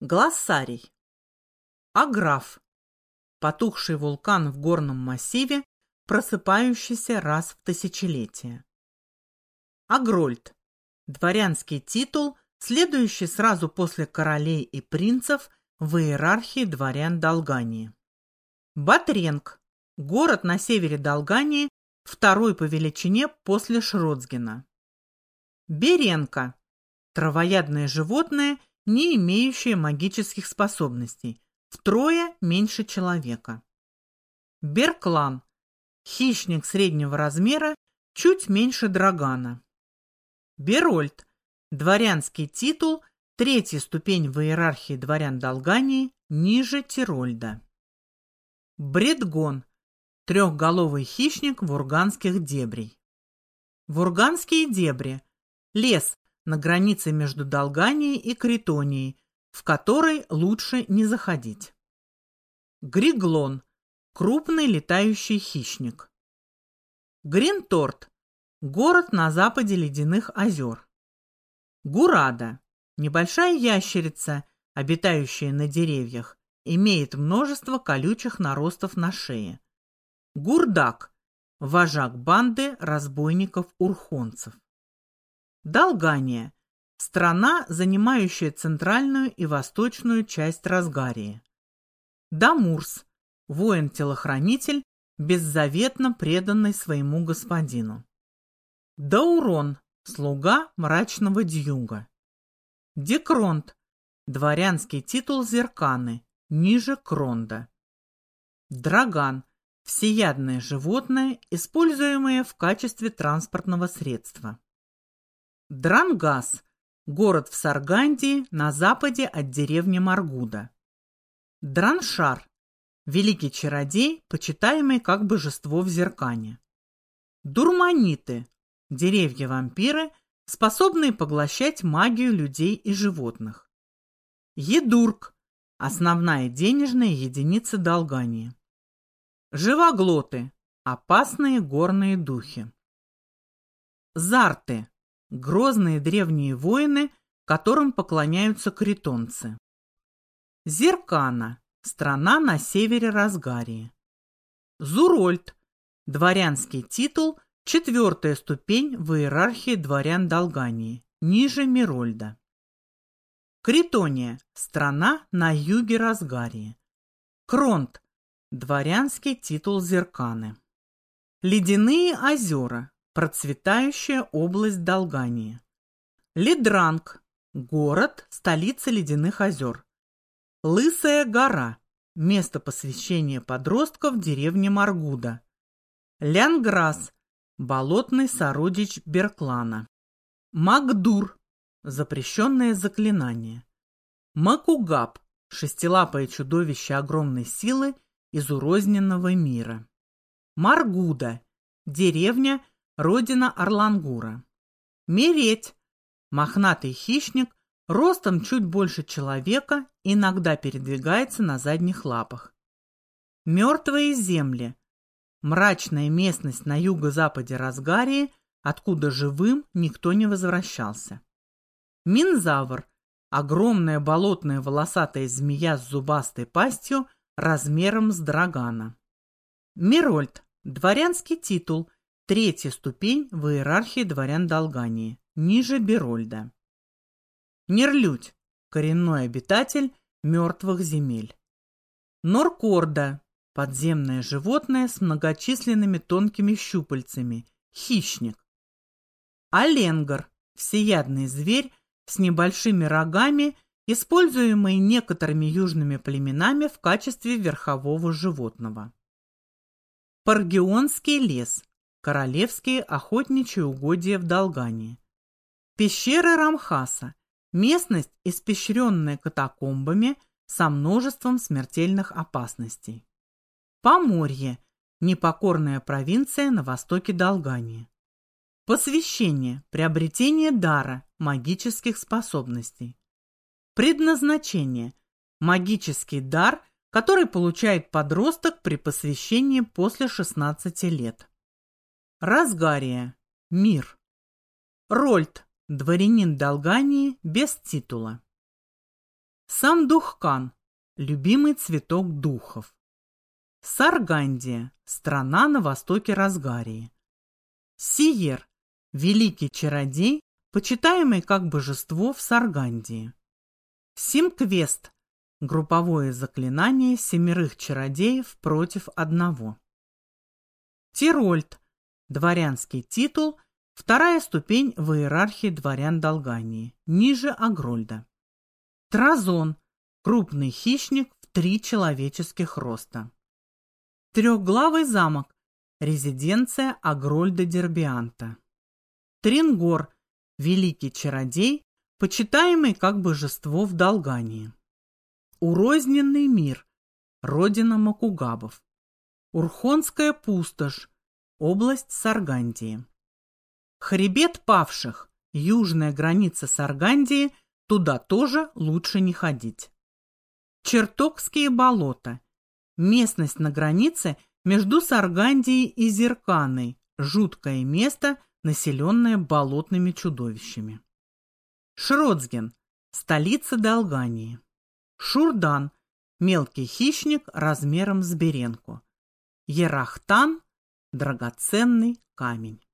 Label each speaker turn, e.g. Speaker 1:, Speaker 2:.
Speaker 1: Глоссарий. Аграф. Потухший вулкан в горном массиве, просыпающийся раз в тысячелетие. Агрольд. Дворянский титул, следующий сразу после королей и принцев в иерархии дворян Долгании. Батренг. Город на севере Долгании, второй по величине после Шродсгена. Беренка. Травоядное животное – не имеющие магических способностей, втрое меньше человека. Берклан – хищник среднего размера, чуть меньше драгана. Берольд – дворянский титул, третья ступень в иерархии дворян Долгании, ниже Тирольда. Бредгон – трехголовый хищник вурганских дебрей. Вурганские дебри – лес, на границе между Долганией и Критонией, в которой лучше не заходить. Григлон – крупный летающий хищник. Гринторт – город на западе ледяных озер. Гурада – небольшая ящерица, обитающая на деревьях, имеет множество колючих наростов на шее. Гурдак – вожак банды разбойников-урхонцев. Долгания – страна, занимающая центральную и восточную часть Разгарии. Дамурс – воин-телохранитель, беззаветно преданный своему господину. Даурон – слуга мрачного дьюга. Декронт – дворянский титул Зерканы, ниже Кронда. Драган – всеядное животное, используемое в качестве транспортного средства. Дрангас – город в Саргандии на западе от деревни Маргуда. Драншар – великий чародей, почитаемый как божество в Зеркане. Дурманиты – деревья-вампиры, способные поглощать магию людей и животных. Едурк – основная денежная единица долгания. Живоглоты – опасные горные духи. Зарты грозные древние воины, которым поклоняются критонцы. Зеркана – страна на севере Разгарии. Зурольд – дворянский титул, четвертая ступень в иерархии дворян Долгании, ниже Мирольда. Критония – страна на юге Разгарии. Кронт – дворянский титул Зерканы. Ледяные озера Процветающая область Долгании. Лидранг. Город, столица ледяных озер. Лысая гора. Место посвящения подростков деревни Маргуда. Лянграс. Болотный сородич Берклана. Магдур. Запрещенное заклинание. Макугаб. Шестилапое чудовище огромной силы из урозненного мира. Маргуда. Деревня, родина Орлангура. Мереть – мохнатый хищник, ростом чуть больше человека, иногда передвигается на задних лапах. Мертвые земли – мрачная местность на юго-западе Разгарии, откуда живым никто не возвращался. Минзавр – огромная болотная волосатая змея с зубастой пастью размером с драгана. Мирольд – дворянский титул – Третья ступень в иерархии дворян Долгании, ниже Берольда. Нерлють – коренной обитатель мертвых земель. Норкорда – подземное животное с многочисленными тонкими щупальцами, хищник. Аленгар – всеядный зверь с небольшими рогами, используемый некоторыми южными племенами в качестве верхового животного. Паргионский лес Королевские охотничьи угодья в Долгании. Пещеры Рамхаса – местность, испещренная катакомбами со множеством смертельных опасностей. Поморье – непокорная провинция на востоке Долгании. Посвящение – приобретение дара, магических способностей. Предназначение – магический дар, который получает подросток при посвящении после 16 лет. Разгария. Мир. Рольд. Дворянин Долгании без титула. Сам Духкан – любимый цветок духов. Саргандия – страна на востоке Разгарии. Сиер – великий чародей, почитаемый как божество в Саргандии. Симквест – групповое заклинание семерых чародеев против одного. Тирольд – дворянский титул, вторая ступень в иерархии дворян Долгании, ниже Агрольда. Тразон – крупный хищник в три человеческих роста. Трехглавый замок – резиденция Агрольда Дербианта. Трингор – великий чародей, почитаемый как божество в Долгании. Урозненный мир – родина Макугабов. Урхонская пустошь – область Саргандии. Хребет павших – южная граница Саргандии – Туда тоже лучше не ходить. Чертокские болота. Местность на границе между Саргандией и Зерканой. Жуткое место, населенное болотными чудовищами. Шроцген. Столица Долгании. Шурдан. Мелкий хищник размером с беренку. Ерахтан. Драгоценный камень.